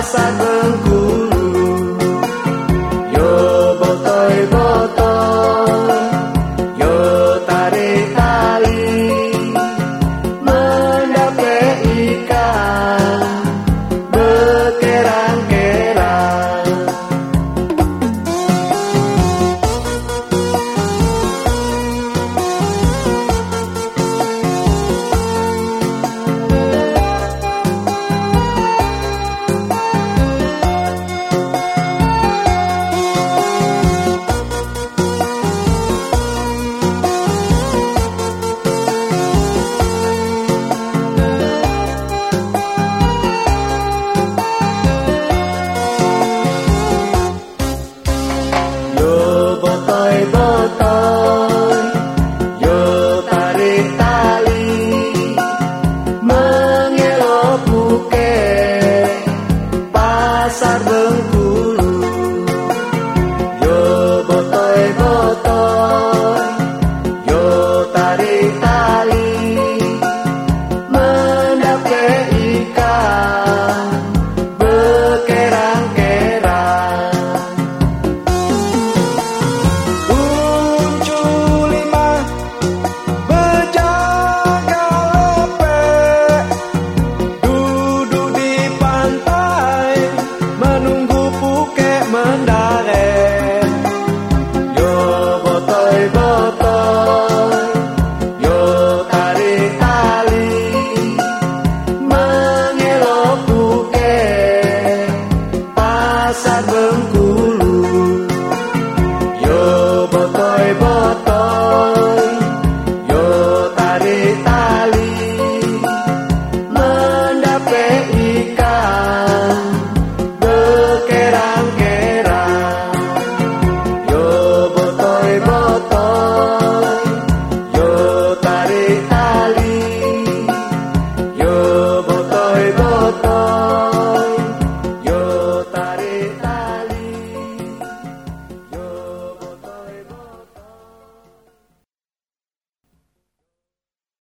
akan ku voto